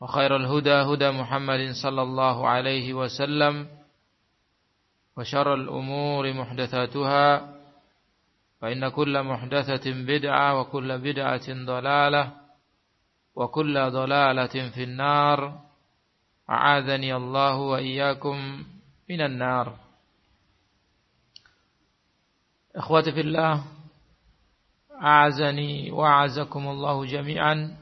وخير الهدى هدى محمد صلى الله عليه وسلم وشر الأمور محدثاتها فإن كل محدثة بدعة وكل بدعة ضلالة وكل ضلالة في النار. أعاذني الله وإياكم من النار. إخوتي في الله أعزني وأعزكم الله جميعا.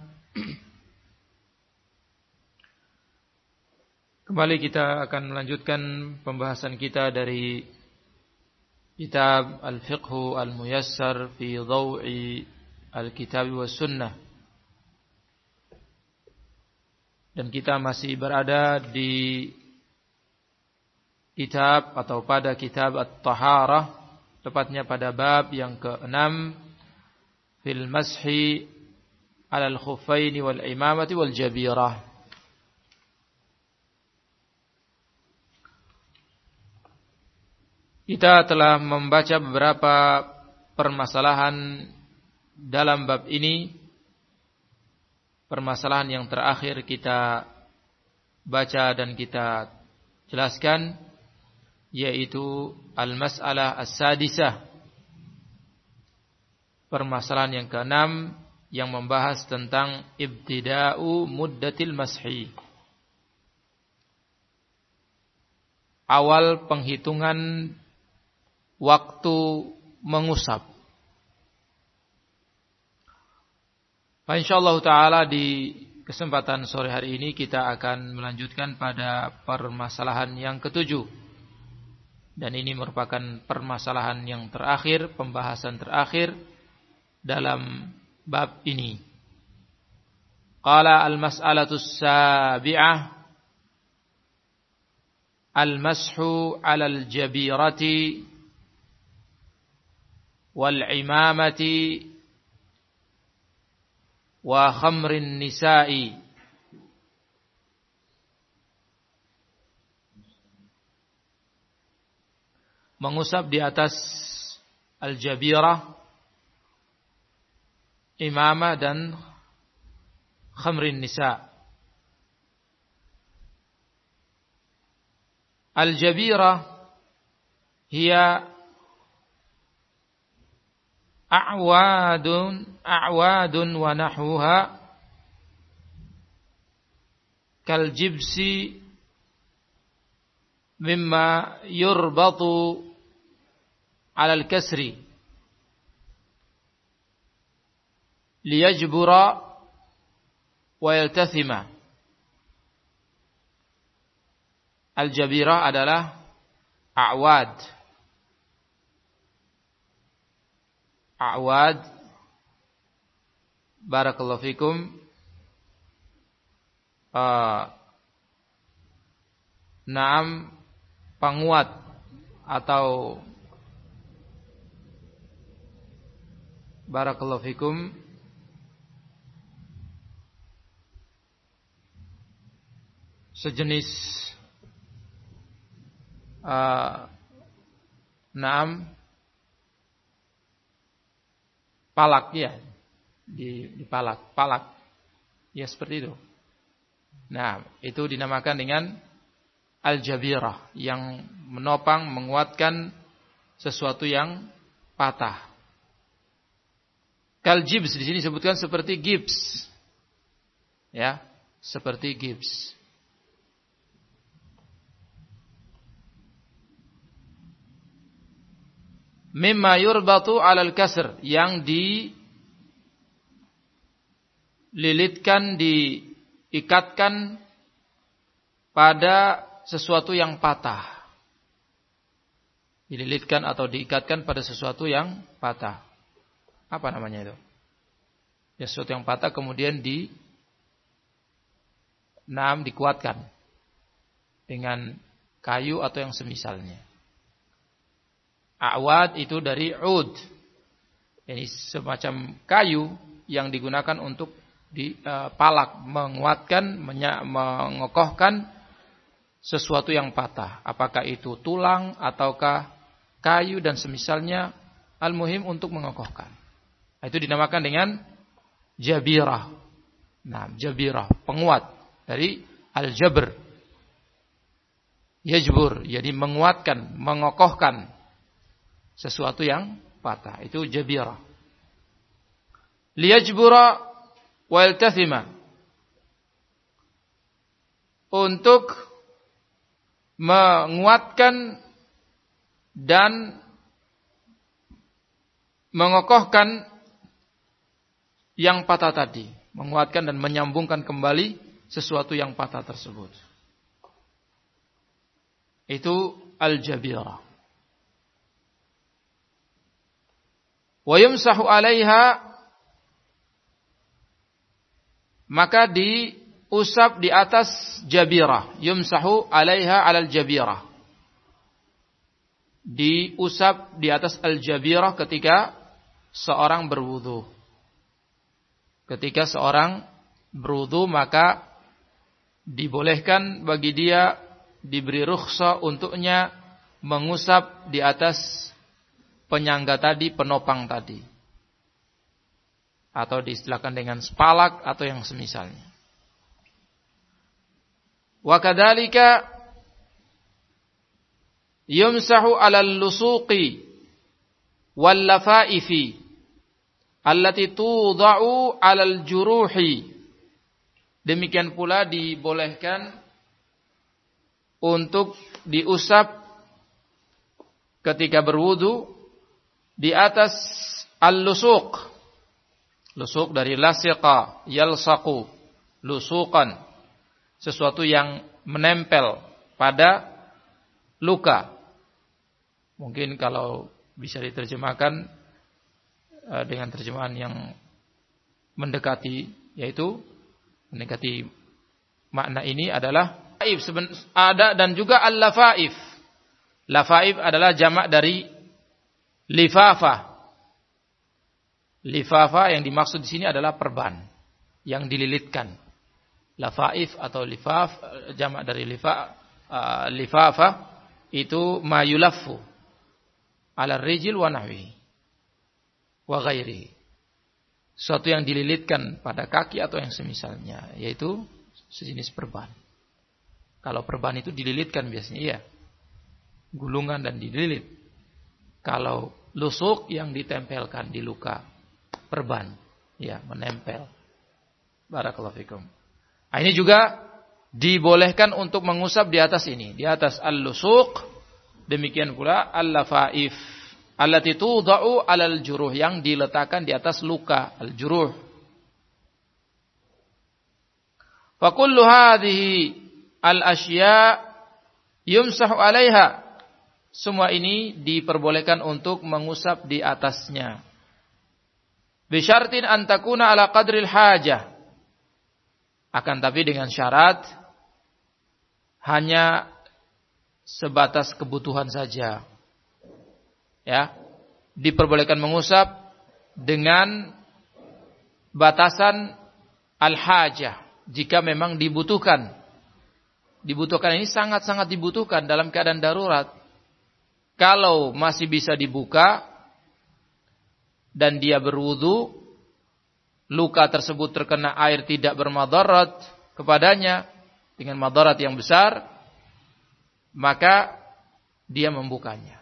Kembali kita akan melanjutkan pembahasan kita dari kitab Al-Fiqhu Al-Muyassar fi Dhaw'i Al-Kitab wa Sunnah. Dan kita masih berada di kitab atau pada kitab At-Taharah, tepatnya pada bab yang ke-6 fil mashi 'ala al-khuffaini wal imamati wal jabirah. Kita telah membaca beberapa permasalahan dalam bab ini. Permasalahan yang terakhir kita baca dan kita jelaskan yaitu al-mas'alah as-sadisah. Permasalahan yang keenam yang membahas tentang ibtida'u muddatil mashi. Awal penghitungan waktu mengusap. Insyaallah taala di kesempatan sore hari ini kita akan melanjutkan pada permasalahan yang ketujuh. Dan ini merupakan permasalahan yang terakhir, pembahasan terakhir dalam bab ini. Qala al-mas'alatu sabi'ah al-mashu al-jabirati والعمامة وخمر النساء mengusap di atas al-jabirah imamah dan khamrin nisa al-jabirah hiya a'wadun a'wadun wa nahwuha. Kal jibsi mimma yurbatu ala al-kasri liyajbura wa yaltathima. Al-jabirah adalah a'wad a'wad. Barakallahu fikum. Uh, naam penguat atau barakallahu fikum. Sejenis uh, naam palak ya di, di palak. Palak. Ya seperti itu. Nah itu dinamakan dengan al-jabirah yang menopang menguatkan sesuatu yang patah. Kal jibs di sini disebutkan seperti gips. Ya seperti gips mimma yurbatu alal kasr yang dililitkan diikatkan pada sesuatu yang patah. Dililitkan atau diikatkan pada sesuatu yang patah. Apa namanya itu? Ya sesuatu yang patah kemudian di enam dikuatkan dengan kayu atau yang semisalnya Awad itu dari ud. Ini semacam kayu yang digunakan untuk dipalak, uh, menguatkan, mengokohkan sesuatu yang patah. Apakah itu tulang ataukah kayu dan semisalnya al-muhim untuk mengokohkan. Itu dinamakan dengan jabirah. Nah, jabirah, penguat dari al-jabr. Yajbur, jadi menguatkan, mengokohkan sesuatu yang patah. Itu jabira. Liyajbura wa yaltathima. Untuk menguatkan dan mengokohkan yang patah tadi, menguatkan dan menyambungkan kembali sesuatu yang patah tersebut. Itu al-jabira. Wa yumsahu 'alaiha maka diusap di atas jabirah. Yumsahu 'alaiha 'alal jabirah. Diusap di atas al-jabirah ketika seorang berwudu. Ketika seorang berwudu maka dibolehkan bagi dia diberi rukhsah untuknya mengusap di atas penyangga tadi, penopang tadi. Atau diistilahkan dengan spalak atau yang semisalnya. Wa kadzalika yumsahu 'alal lusuqi wal lafaifi allati tudha'u 'alal juruhi. Demikian pula dibolehkan untuk diusap ketika berwudu di atas al-lusuq. Lusuk dari lasiqa, yalsaqu, lusukan. Sesuatu yang menempel pada luka. Mungkin kalau bisa diterjemahkan uh, dengan terjemahan yang mendekati yaitu mendekati makna ini adalah ada dan juga al-lafaif. Lafaif adalah jamak dari lifafa. Lifafa yang dimaksud di sini adalah perban yang dililitkan. Lafaif atau lifaf jamak dari lifa uh, lifafa itu mayulafu ala rijil wa nahwi wa ghairi. Suatu yang dililitkan pada kaki atau yang semisalnya yaitu sejenis perban. Kalau perban itu dililitkan biasanya iya. Gulungan dan dililit. Kalau lusuk yang ditempelkan di luka perban, ya menempel. Barakallahu fikum. Nah, ini juga dibolehkan untuk mengusap di atas ini, di atas al-lusuk. Demikian pula al-lafaif allati tudau alal juruh yang diletakkan di atas luka al-juruh. Fa kullu hadhihi al-asya yumsahu 'alaiha semua ini diperbolehkan untuk mengusap di atasnya. Bisyartin antakuna ala qadril hajah. Akan tapi dengan syarat hanya sebatas kebutuhan saja. Ya. Diperbolehkan mengusap dengan batasan al-hajah jika memang dibutuhkan dibutuhkan ini sangat-sangat dibutuhkan dalam keadaan darurat. Kalau masih bisa dibuka dan dia berwudu, luka tersebut terkena air tidak bermadarat kepadanya dengan madarat yang besar, maka dia membukanya.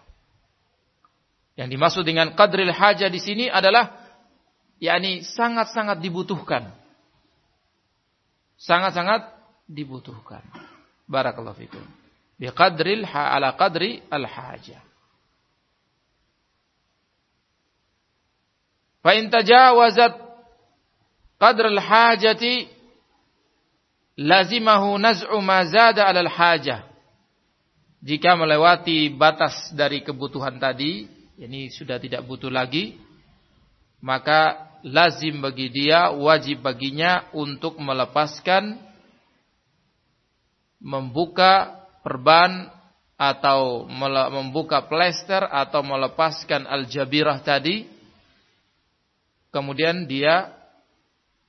Yang dimaksud dengan qadril haja di sini adalah yakni sangat-sangat dibutuhkan. Sangat-sangat dibutuhkan. Barakallahu fikum. Bi qadril ha ala qadri al haja. Fa in tajawazat qadr al hajati lazimahu naz'u ma zada ala al hajah. Jika melewati batas dari kebutuhan tadi, ini sudah tidak butuh lagi, maka lazim bagi dia, wajib baginya untuk melepaskan membuka perban atau membuka plester atau melepaskan al-jabirah tadi kemudian dia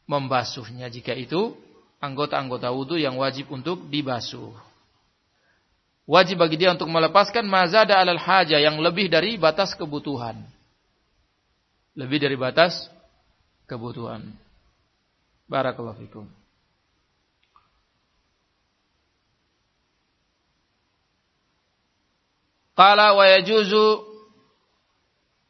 membasuhnya jika itu anggota-anggota wudhu yang wajib untuk dibasuh. Wajib bagi dia untuk melepaskan mazada alal haja yang lebih dari batas kebutuhan. Lebih dari batas kebutuhan. Barakallahu fikum. Qala wa yajuzu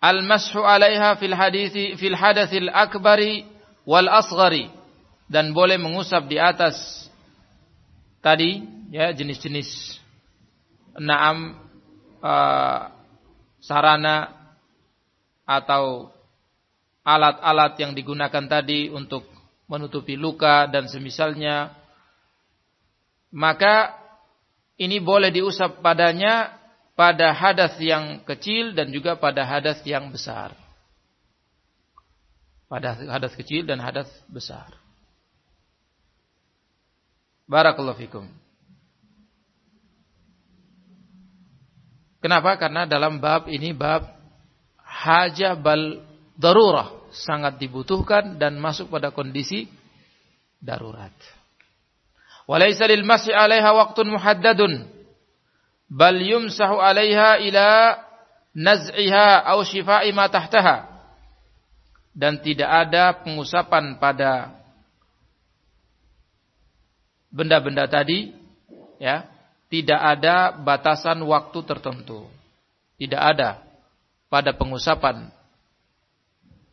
al-mashu 'alaiha fil hadithi fil hadatsil akbari wal asghari. Dan boleh mengusap di atas tadi ya jenis-jenis naam uh, sarana atau alat-alat yang digunakan tadi untuk menutupi luka dan semisalnya. Maka ini boleh diusap padanya pada hadas yang kecil dan juga pada hadas yang besar. Pada hadas kecil dan hadas besar. Barakallahu fikum. Kenapa? Karena dalam bab ini bab haja bal darurah sangat dibutuhkan dan masuk pada kondisi darurat. Walaysa lil masih 'alaiha waqtun muhaddadun bal yumsahu 'alaiha ila naz'iha aw shifa'i ma tahtaha. Dan tidak ada pengusapan pada benda-benda tadi ya tidak ada batasan waktu tertentu. Tidak ada pada pengusapan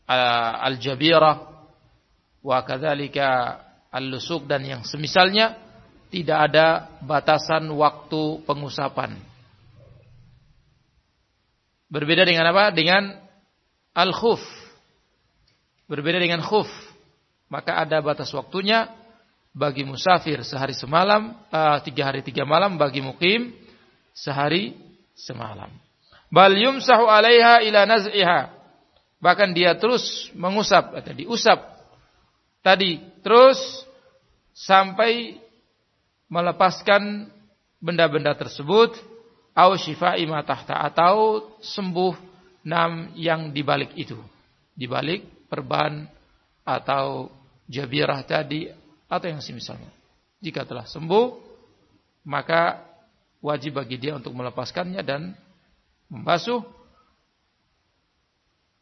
uh, al-jabirah wa kadzalika al-lusuk dan yang semisalnya tidak ada batasan waktu pengusapan. Berbeda dengan apa? Dengan al-khuf. Berbeda dengan khuf. Maka ada batas waktunya bagi musafir sehari semalam, uh, tiga hari tiga malam, bagi mukim sehari semalam. Bal yumsahu alaiha ila naz'iha. Bahkan dia terus mengusap atau diusap tadi terus sampai melepaskan benda-benda tersebut au shifa'i ma tahta atau sembuh nam yang dibalik itu. Dibalik perban atau jabirah tadi atau yang semisalnya. Jika telah sembuh, maka wajib bagi dia untuk melepaskannya dan membasuh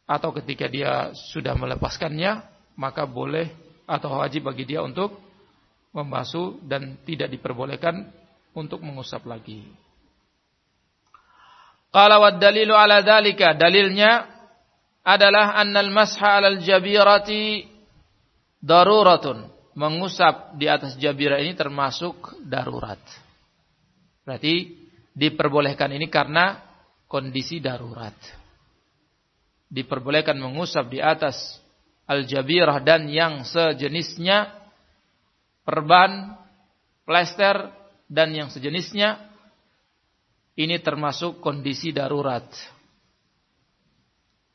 atau ketika dia sudah melepaskannya, maka boleh atau wajib bagi dia untuk membasuh dan tidak diperbolehkan untuk mengusap lagi. Wad dalilu ala dalika dalilnya adalah annal masha 'alal jabirati daruratun mengusap di atas jabira ini termasuk darurat. Berarti diperbolehkan ini karena kondisi darurat. Diperbolehkan mengusap di atas al-jabirah dan yang sejenisnya perban, plester dan yang sejenisnya ini termasuk kondisi darurat.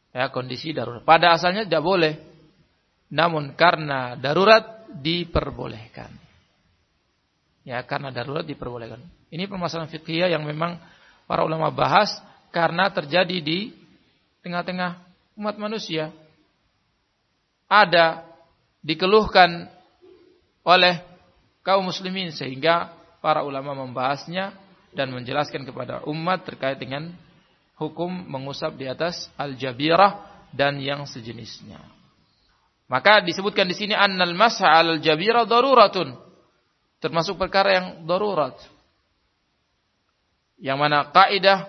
Ya, kondisi darurat. Pada asalnya tidak boleh. Namun karena darurat diperbolehkan. Ya, karena darurat diperbolehkan. Ini permasalahan fikih yang memang para ulama bahas karena terjadi di tengah-tengah umat manusia. Ada dikeluhkan oleh kaum muslimin sehingga para ulama membahasnya dan menjelaskan kepada umat terkait dengan hukum mengusap di atas al-jabirah dan yang sejenisnya. Maka disebutkan di sini annal mas'a al-jabirah daruratun. Termasuk perkara yang darurat. Yang mana kaidah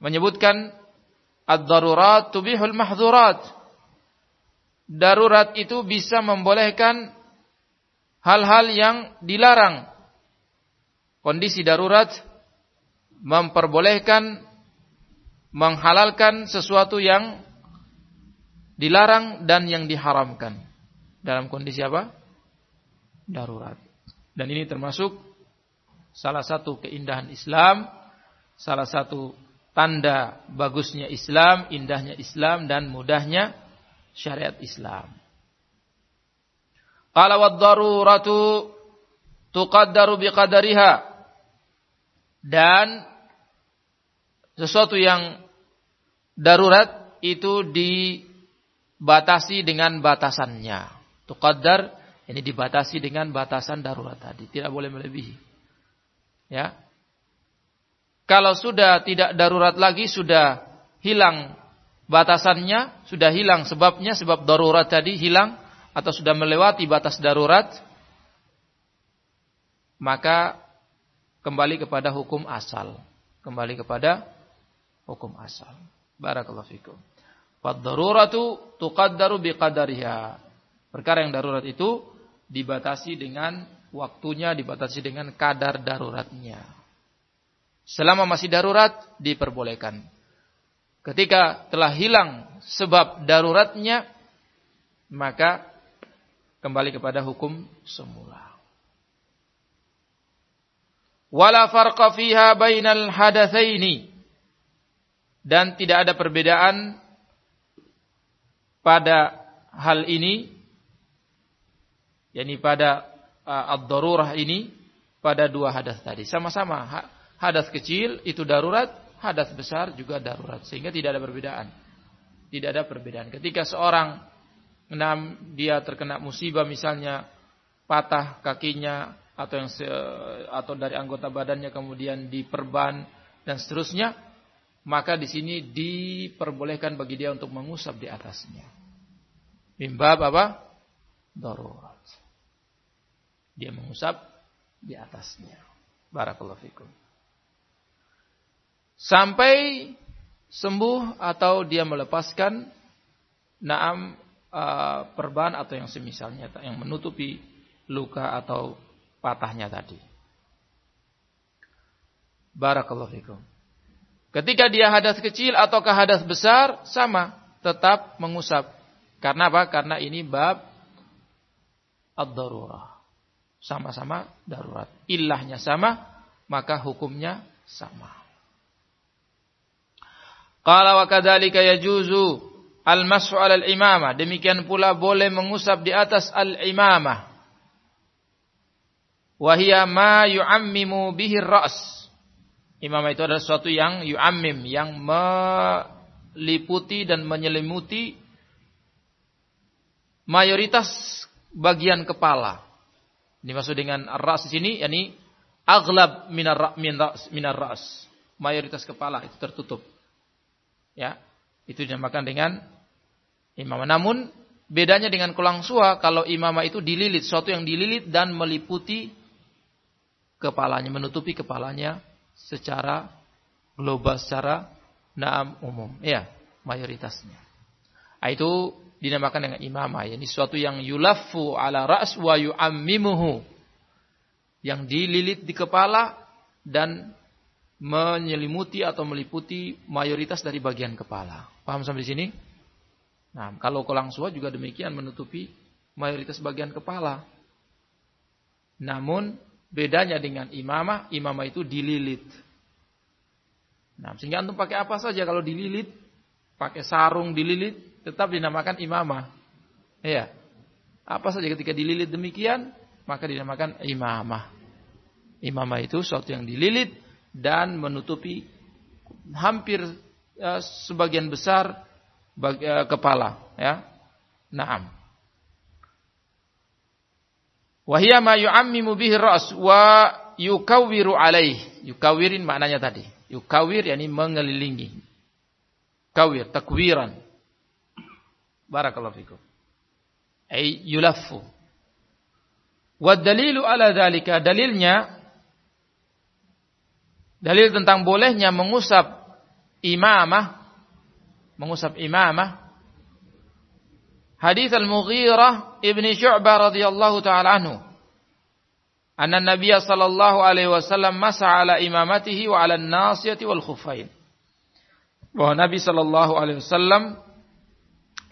menyebutkan ad-darurat tubihul mahdhurat. Darurat itu bisa membolehkan hal-hal yang dilarang. Kondisi darurat memperbolehkan menghalalkan sesuatu yang dilarang dan yang diharamkan. Dalam kondisi apa? Darurat. Dan ini termasuk salah satu keindahan Islam, salah satu tanda bagusnya Islam, indahnya Islam dan mudahnya syariat Islam. Qala wad-daruratu tuqaddaru biqadariha. Dan sesuatu yang darurat itu di batasi dengan batasannya. Tuqaddar ini dibatasi dengan batasan darurat tadi, tidak boleh melebihi. Ya. Kalau sudah tidak darurat lagi sudah hilang batasannya, sudah hilang sebabnya sebab darurat tadi hilang atau sudah melewati batas darurat maka kembali kepada hukum asal. Kembali kepada hukum asal. Barakallahu fikum. Fad-daruratu tuqaddaru biqadariha. Perkara yang darurat itu dibatasi dengan waktunya, dibatasi dengan kadar daruratnya. Selama masih darurat diperbolehkan. Ketika telah hilang sebab daruratnya, maka kembali kepada hukum semula. Wala farqa fiha bainal hadatsaini. Dan tidak ada perbedaan pada hal ini yakni pada uh, ad-darurah ini pada dua hadas tadi sama-sama hadas kecil itu darurat hadas besar juga darurat sehingga tidak ada perbedaan tidak ada perbedaan ketika seorang enam dia terkena musibah misalnya patah kakinya atau yang se, atau dari anggota badannya kemudian diperban dan seterusnya maka di sini diperbolehkan bagi dia untuk mengusap di atasnya. Mimbab apa? Darurat. Dia mengusap di atasnya. Barakallahu fikum. Sampai sembuh atau dia melepaskan naam uh, perban atau yang semisalnya yang menutupi luka atau patahnya tadi. Barakallahu fikum. Ketika dia hadas kecil ataukah hadas besar, sama, tetap mengusap. Karena apa? Karena ini bab ad-darurah. Sama-sama darurat. Ilahnya sama, maka hukumnya sama. Qala wa kadzalika yajuzu al-mas'u 'ala al-imamah. Demikian pula boleh mengusap di atas al-imamah. Wa hiya ma yu'ammimu bihi ar-ra's Imam itu adalah sesuatu yang yu'ammim, yang meliputi dan menyelimuti mayoritas bagian kepala. Ini maksud dengan ras di sini, yakni aglab minar minar ras. Mayoritas kepala itu tertutup. Ya, itu dinamakan dengan imamah. Namun bedanya dengan kolang sua kalau imamah itu dililit, sesuatu yang dililit dan meliputi kepalanya, menutupi kepalanya secara global secara naam umum. Ya mayoritasnya. Nah, itu dinamakan dengan imamah. Ini sesuatu yang yulafu ala ra's wa yu'ammimuhu. Yang dililit di kepala dan menyelimuti atau meliputi mayoritas dari bagian kepala. Paham sampai di sini? Nah, kalau kolang sua juga demikian menutupi mayoritas bagian kepala. Namun Bedanya dengan imamah, imamah itu dililit. Nah, sehingga antum pakai apa saja kalau dililit, pakai sarung dililit, tetap dinamakan imamah. Iya. Apa saja ketika dililit demikian, maka dinamakan imamah. Imamah itu sesuatu yang dililit dan menutupi hampir ya, sebagian besar bagi, uh, kepala, ya. Naam. Wahia ma yu'ammimu bihi ra's wa yukawiru alaih. Yukawirin maknanya tadi. Yukawir yakni mengelilingi. Kawir, takwiran. Barakallahu fikum. Ay yulaffu. Wa dalilu ala dalika dalilnya dalil tentang bolehnya mengusap imamah mengusap imamah. Hadis Al-Mughirah ibni Syu'bah radhiyallahu taala anhu. Anna Nabiy sallallahu alaihi wasallam masa ala imamatihi wa ala nasiyati wal khuffain. Bahwa Nabi sallallahu alaihi wasallam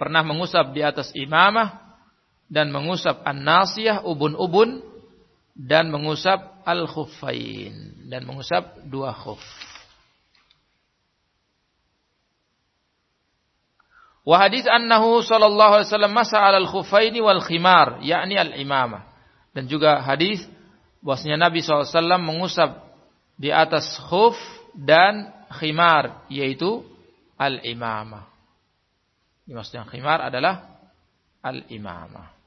pernah mengusap di atas imamah dan mengusap an-nasiyah ubun-ubun dan mengusap al-khuffain dan mengusap dua khuf. Wa hadis annahu sallallahu alaihi wasallam masa 'ala al-khuffaini wal khimar, yakni al-imamah. Dan juga hadis bahwasanya Nabi SAW mengusap di atas khuf dan khimar yaitu al-imamah. Ini maksudnya khimar adalah al-imamah.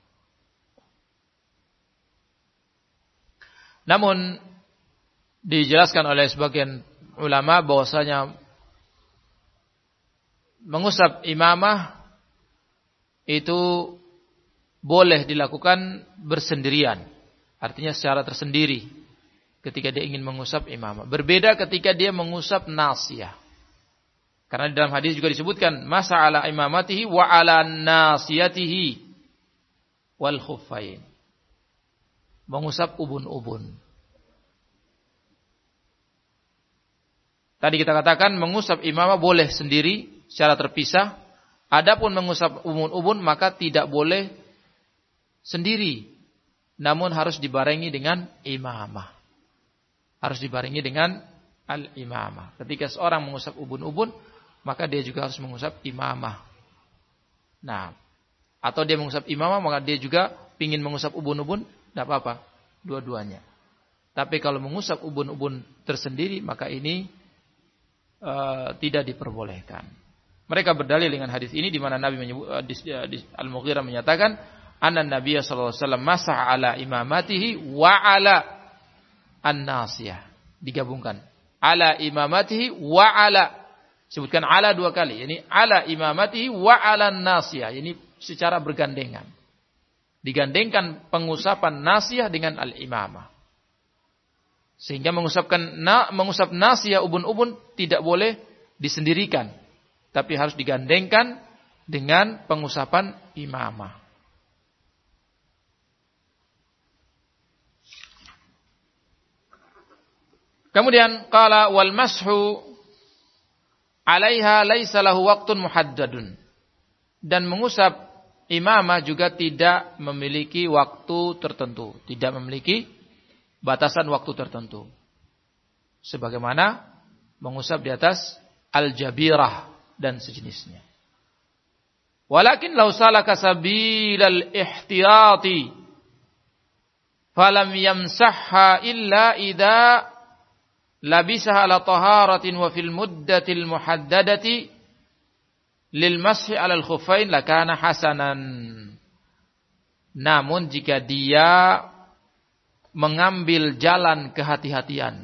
Namun dijelaskan oleh sebagian ulama bahwasanya mengusap imamah itu boleh dilakukan bersendirian. Artinya secara tersendiri ketika dia ingin mengusap imamah. Berbeda ketika dia mengusap nasiyah. Karena di dalam hadis juga disebutkan masa ala imamatihi wa ala nasiyatihi wal khuffain. Mengusap ubun-ubun. Tadi kita katakan mengusap imamah boleh sendiri secara terpisah. Adapun mengusap ubun-ubun maka tidak boleh sendiri. Namun harus dibarengi dengan imamah. Harus dibarengi dengan al-imamah. Ketika seorang mengusap ubun-ubun, maka dia juga harus mengusap imamah. Nah, atau dia mengusap imamah, maka dia juga ingin mengusap ubun-ubun, tidak apa-apa, dua-duanya. Tapi kalau mengusap ubun-ubun tersendiri, maka ini uh, tidak diperbolehkan. Mereka berdalil dengan hadis ini di mana Nabi uh, Al-Mughirah menyatakan anna Nabi sallallahu alaihi wasallam masah ala imamatihi wa ala an-nasiyah. Digabungkan. Ala imamatihi wa ala Sebutkan ala dua kali. Ini ala imamatihi wa ala nasiyah. Ini secara bergandengan. Digandengkan pengusapan nasiyah dengan al-imamah. Sehingga mengusapkan na, mengusap nasiyah ubun-ubun tidak boleh disendirikan. Tapi harus digandengkan dengan pengusapan imamah. Kemudian kala wal mashu alaiha laisa lahu waqtun muhaddadun. Dan mengusap imamah juga tidak memiliki waktu tertentu, tidak memiliki batasan waktu tertentu. Sebagaimana mengusap di atas al-jabirah dan sejenisnya. Walakin law salaka sabilal ihtiyati falam yamsahha illa idza labisah ala taharatin wa fil muddatil muhaddadati lil mashi ala al khuffain lakana hasanan. Namun jika dia mengambil jalan kehati-hatian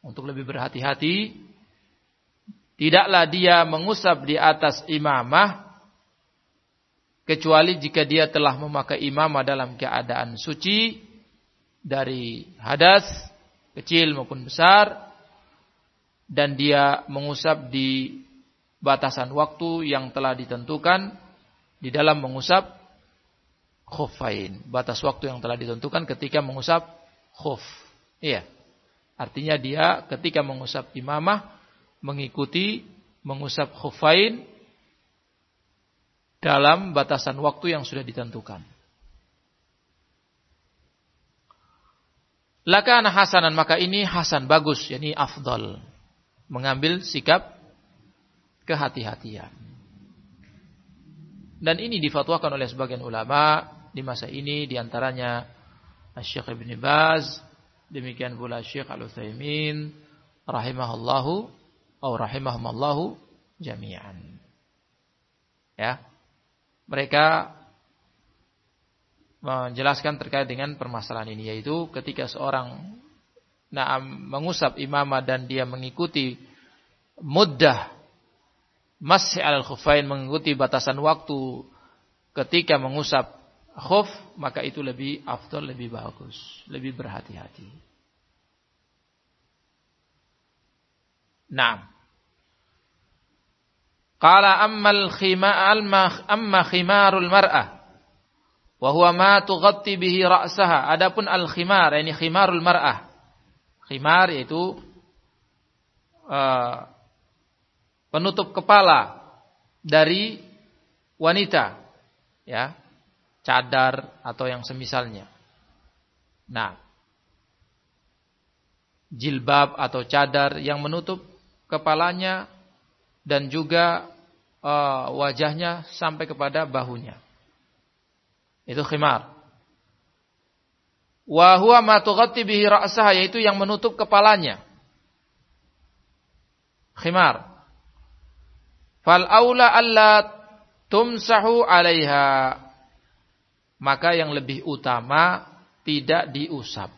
untuk lebih berhati-hati, tidaklah dia mengusap di atas imamah kecuali jika dia telah memakai imamah dalam keadaan suci dari hadas kecil maupun besar dan dia mengusap di batasan waktu yang telah ditentukan di dalam mengusap khufain. Batas waktu yang telah ditentukan ketika mengusap khuf. Iya. Artinya dia ketika mengusap imamah mengikuti mengusap khufain dalam batasan waktu yang sudah ditentukan. Lakana hasanan maka ini hasan bagus, yakni afdal. Mengambil sikap kehati-hatian. Dan ini difatwakan oleh sebagian ulama di masa ini di antaranya Syekh Ibn Baz, demikian pula Syekh Al-Utsaimin rahimahullahu atau rahimahumallahu jami'an. Ya. Mereka menjelaskan terkait dengan permasalahan ini yaitu ketika seorang nah, mengusap imamah dan dia mengikuti muddah masih al khufain mengikuti batasan waktu. Ketika mengusap khuf maka itu lebih afdal lebih bagus lebih berhati-hati. Nah Qala ammal khima amma khimarul mar'ah wa huwa ma tughatti bihi ra'saha. Adapun al khimar ini khimarul mar'ah khimar yaitu uh, penutup kepala dari wanita ya cadar atau yang semisalnya. Nah jilbab atau cadar yang menutup kepalanya dan juga uh, wajahnya sampai kepada bahunya. Itu khimar. Wa huwa ma tughatti bihi yaitu yang menutup kepalanya. Khimar Fal aula alla tumsahu 'alaiha. Maka yang lebih utama tidak diusap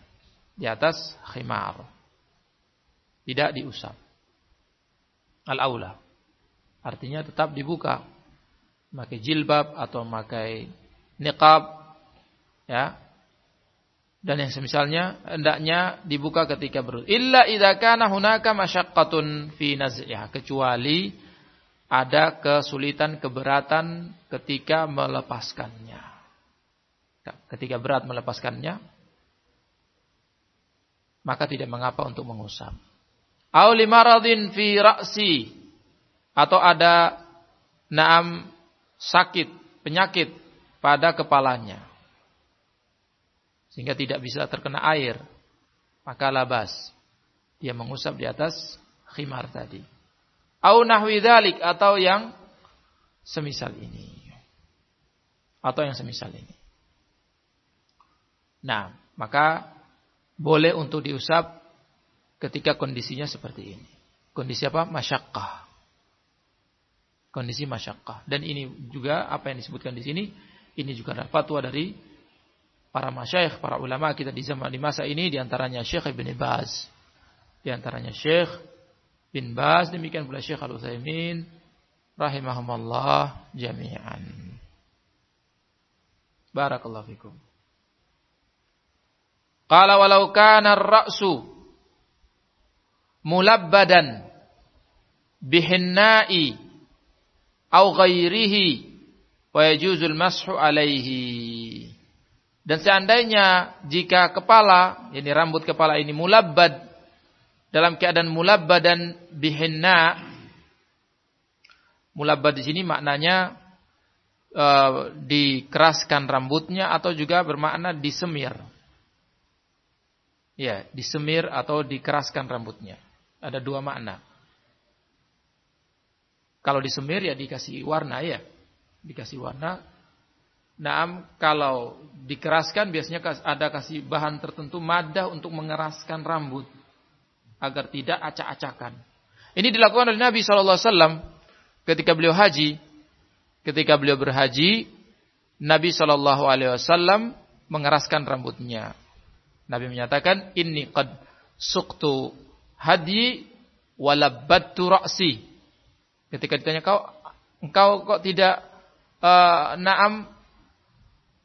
di atas khimar. Tidak diusap. Al aula. Artinya tetap dibuka. Pakai jilbab atau pakai niqab ya. Dan yang semisalnya hendaknya dibuka ketika berut. Illa idza kana hunaka masyaqqatun fi naz'iha kecuali ada kesulitan, keberatan ketika melepaskannya. Ketika berat melepaskannya, maka tidak mengapa untuk mengusap. Au limaradin fi ra'si atau ada naam sakit, penyakit pada kepalanya. Sehingga tidak bisa terkena air. Maka labas. Dia mengusap di atas khimar tadi au nahwi dzalik atau yang semisal ini. Atau yang semisal ini. Nah, maka boleh untuk diusap ketika kondisinya seperti ini. Kondisi apa? Masyakkah. Kondisi masyakkah. Dan ini juga apa yang disebutkan di sini, ini juga adalah fatwa dari para masyayikh, para ulama kita di zaman di masa ini di antaranya Syekh Ibn Baz, di antaranya Syekh bin Baz, demikian pula Syekh Al-Utsaimin rahimahumallah jami'an. Barakallahu fikum. Qala walau kana ar-ra'su mulabbadan bihinna'i au ghairihi wa yajuzul mashu alaihi. Dan seandainya jika kepala, ini rambut kepala ini mulabbad dalam keadaan mulabba dan bihinna. Mulabba di sini maknanya e, dikeraskan rambutnya atau juga bermakna disemir. Ya, disemir atau dikeraskan rambutnya. Ada dua makna. Kalau disemir ya dikasih warna ya. Dikasih warna. Nah, kalau dikeraskan biasanya ada kasih bahan tertentu madah untuk mengeraskan rambut agar tidak acak-acakan. Ini dilakukan oleh Nabi SAW ketika beliau haji. Ketika beliau berhaji, Nabi SAW mengeraskan rambutnya. Nabi menyatakan, ini qad suktu hadi walabbattu ra'si. Ketika ditanya kau, engkau kok tidak uh, naam,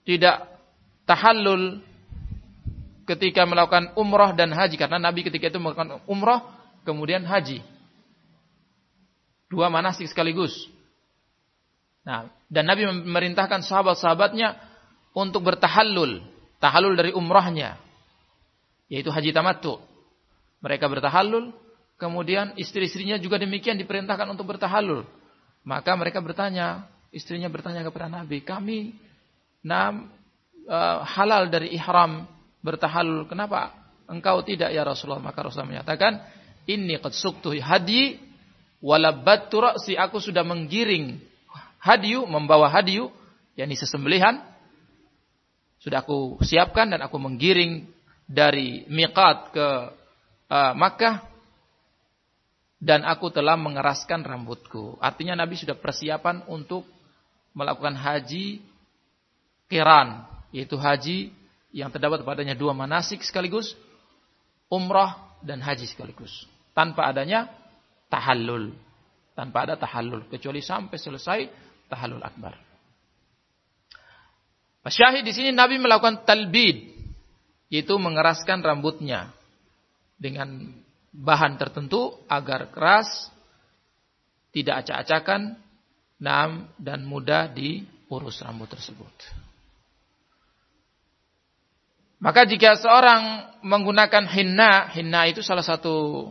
tidak tahallul ketika melakukan umrah dan haji karena Nabi ketika itu melakukan umrah kemudian haji. Dua manasik sekaligus. Nah, dan Nabi memerintahkan sahabat-sahabatnya untuk bertahallul, tahallul dari umrahnya, yaitu haji tamattu. Mereka bertahallul, kemudian istri-istrinya juga demikian diperintahkan untuk bertahallul. Maka mereka bertanya, istrinya bertanya kepada Nabi, kami nam uh, halal dari ihram bertahalul. Kenapa engkau tidak ya Rasulullah? Maka Rasulullah menyatakan, ini qad hadi walabattu ra'si. Aku sudah menggiring hadiu, membawa hadiu, yakni sesembelihan. Sudah aku siapkan dan aku menggiring dari miqat ke uh, Makkah dan aku telah mengeraskan rambutku. Artinya Nabi sudah persiapan untuk melakukan haji kiran, yaitu haji yang terdapat padanya dua manasik sekaligus umrah dan haji sekaligus. Tanpa adanya tahallul. Tanpa ada tahallul. Kecuali sampai selesai tahallul akbar. Syahid di sini Nabi melakukan talbid. Yaitu mengeraskan rambutnya. Dengan bahan tertentu agar keras. Tidak acak-acakan. Dan mudah diurus rambut tersebut. Maka jika seorang menggunakan hinna, hinna itu salah satu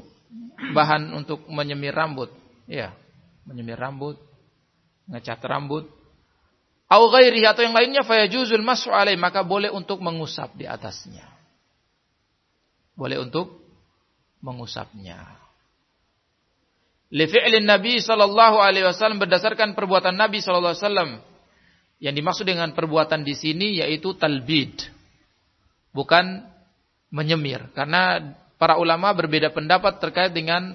bahan untuk menyemir rambut. Ya, menyemir rambut, ngecat rambut. Au atau yang lainnya fayajuzul mas'u alaih, maka boleh untuk mengusap di atasnya. Boleh untuk mengusapnya. Li fi'lin Nabi sallallahu alaihi wasallam berdasarkan perbuatan Nabi sallallahu alaihi wasallam. Yang dimaksud dengan perbuatan di sini yaitu talbid bukan menyemir. Karena para ulama berbeda pendapat terkait dengan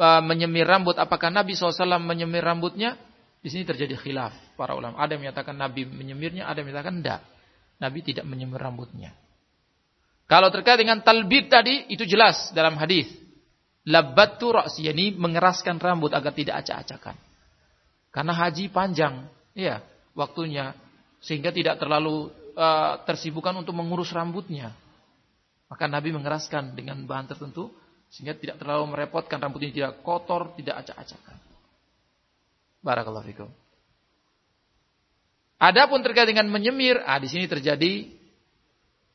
uh, menyemir rambut. Apakah Nabi SAW menyemir rambutnya? Di sini terjadi khilaf para ulama. Ada yang menyatakan Nabi menyemirnya, ada yang menyatakan tidak. Nabi tidak menyemir rambutnya. Kalau terkait dengan talbid tadi, itu jelas dalam hadis. Labbatu ra'si, yani mengeraskan rambut agar tidak acak-acakan. Karena haji panjang, ya, waktunya. Sehingga tidak terlalu uh, tersibukkan untuk mengurus rambutnya. Maka Nabi mengeraskan dengan bahan tertentu sehingga tidak terlalu merepotkan rambut ini tidak kotor, tidak acak-acakan. Barakallahu fikum. Adapun terkait dengan menyemir, ah di sini terjadi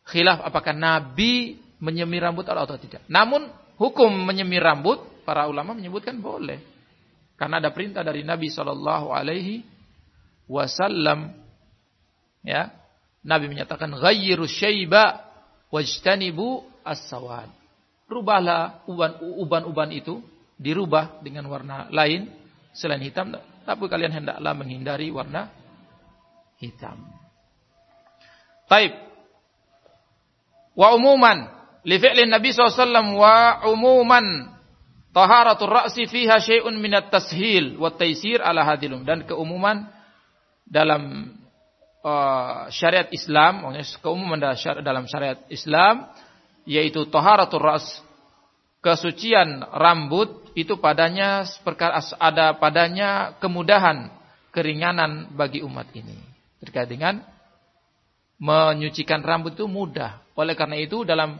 khilaf apakah Nabi menyemir rambut atau tidak. Namun hukum menyemir rambut para ulama menyebutkan boleh. Karena ada perintah dari Nabi Shallallahu alaihi wasallam ya Nabi menyatakan ghayyiru syaiba wajtanibu as-sawad. Rubahlah uban-uban itu dirubah dengan warna lain selain hitam tapi kalian hendaklah menghindari warna hitam. Taib. Wa umuman li fi'lin Nabi SAW wa umuman taharatul ra'si fiha syai'un minat tashil wa taysir ala hadilum dan keumuman dalam uh, syariat Islam, keumuman dalam syariat Islam yaitu taharatul ras, kesucian rambut itu padanya perkara ada padanya kemudahan, keringanan bagi umat ini. Terkait dengan menyucikan rambut itu mudah. Oleh karena itu dalam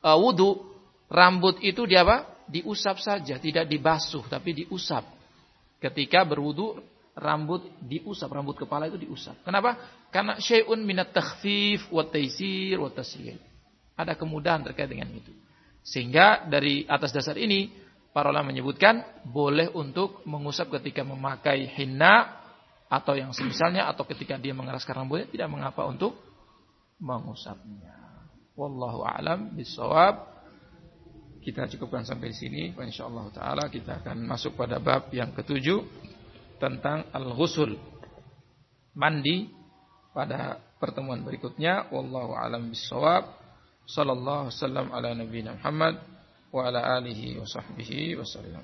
uh, wudhu rambut itu dia apa? Diusap saja, tidak dibasuh tapi diusap. Ketika berwudhu rambut diusap, rambut kepala itu diusap. Kenapa? Karena syai'un minat takhfif wa taisir wa tasyir. Ada kemudahan terkait dengan itu. Sehingga dari atas dasar ini para ulama menyebutkan boleh untuk mengusap ketika memakai hinna atau yang semisalnya atau ketika dia mengeraskan rambutnya tidak mengapa untuk mengusapnya. Wallahu a'lam bishawab. Kita cukupkan sampai di sini. Insyaallah taala kita akan masuk pada bab yang ketujuh tentang al-ghusl. Mandi pada pertemuan berikutnya. Wallahu alam bisawab sallallahu wasallam ala nabiyina Muhammad wa ala alihi wa sahbihi wasallam